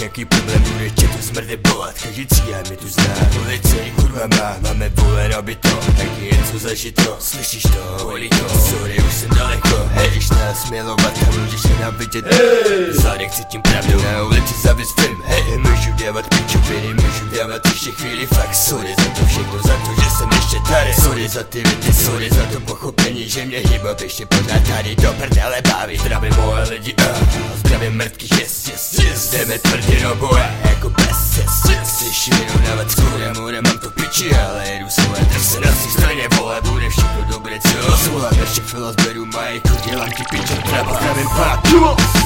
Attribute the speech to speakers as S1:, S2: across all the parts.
S1: nějaký problém, bude tě to smrde bolat Každý cíle mi tu zná, ulice i kurva má. Máme vole nabito, taky něco zažito Slyšíš to, bolí to, sorry už jsem daleko. Hej, když nás milovat a můžeš nám vidět. Hey. Zadek cítím pravdu, na ulici zavis film. Hej, můžu dělat pičoviny, můžu dělat ještě chvíli Fakt. Sorry za to všechno, za to, že jsem ještě tady. Sorry za ty věty, sorry za to pochopení, že mě hýba ještě pořád tady do prdele baví. Zdravím moje lidi, Jdeme tvrdě do boje, jako bez, yes, yes Slyším jenom na vecku, já more, mám to piči, ale jedu svoje se na si straně, vole, bude všechno dobré, co? Svoje ještě fila zberu majku, dělám ti piče, trapa, zdravím pak,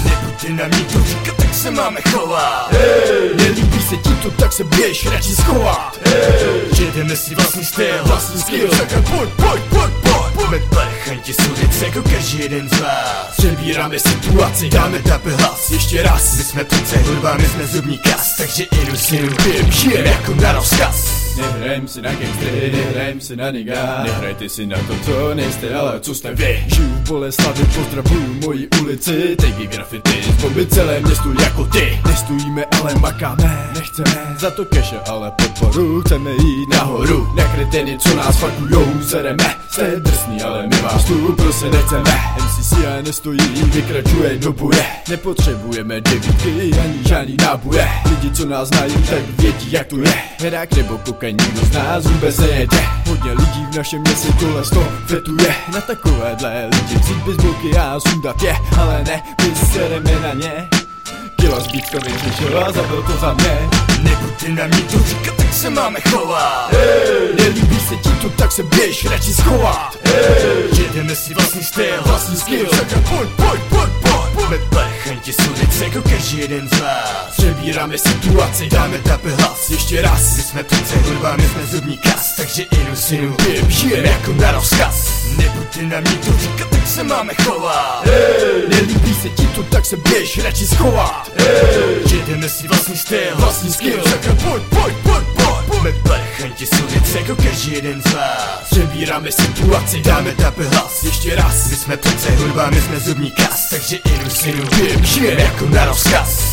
S1: Nebuďte na mě to říkat, tak se máme chovat hey. Nelíbí se ti to, tak se běž, radši schovat hey. Jedeme si vlastní styl, vlastní skill, tak pojď, pojď, pojď, pojď Jsme parchanti sudic jako každý jeden z vás. Přebíráme situaci, dáme tape hlas ještě raz. My jsme přece hudba, my jsme zubní kas Takže inu synu, pijeme, žijeme jako na rozkaz.
S2: Nehrajem si na gangstry, nehrajem si na niga. Nehrajte si na to, co nejste, ale co jste vy. Žiju v Boleslavi, pozdravuju moji ulici. Tagy graffiti, zbomby celé městu jako ty. Nestojíme, ale makáme, nechceme za to keše, ale podporu Chceme jít nahoru, na kreteny, co nás fakujou, sereme. Jste drsný, ale my vás tu prostě nechceme. MCCI nestojí, vykračuje do boje Nepotřebujeme devítky, ani žádný náboje Lidi, co nás znají, tak vědí, jak to je. Herák nebo Teďka nikdo z nás vůbec nejede. Hodně lidí v našem městě tohle sto fetuje. Na takovéhle lidi vzít baseballky a sundat je. Ale ne, my sereme na ně Kila zbytka vyřešila, zabil to za mě
S1: Nebuďte na mě to říkat, tak se máme chovat.
S2: Hey. Nelíbí se ti to, tak se běž, radši schovat.
S1: Hey. Jedeme si vlastní styl,
S2: vlastní skill.
S1: Tak pojď, pojď, pojď, pojď. Jsme parchanti sudic jako každý jeden z vás.
S2: Přebíráme situaci, dáme tape hlas ještě raz.
S1: My jsme přece hudba, my jsme zubní kas. Takže inu synu, pijeme, žijeme jako na rozkaz Nebuďte na mě to říkat, tak se máme chovat.
S2: Hey. Nelíbí se ti to, tak se běž, radši schovat.
S1: Hey. Jedeme si vlastní styl,
S2: vlastní skill.
S1: Tak pojď, pojď, pojď, pojď. Jsme parchanti sudic jako každý jeden z vás.
S2: Přebíráme situaci, dáme tape hlas. Ještě raz
S1: My jsme přece hudba, my jsme zubní kas. Takže inu synu, pijeme, žijeme jako na rozkaz